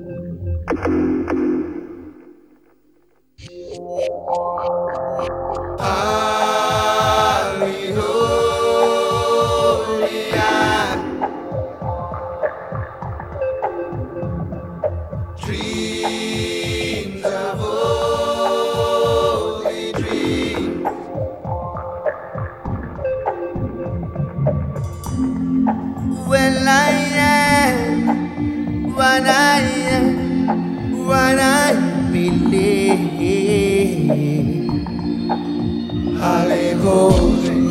Dreams what I believe. Hallelujah.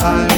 Hallelujah.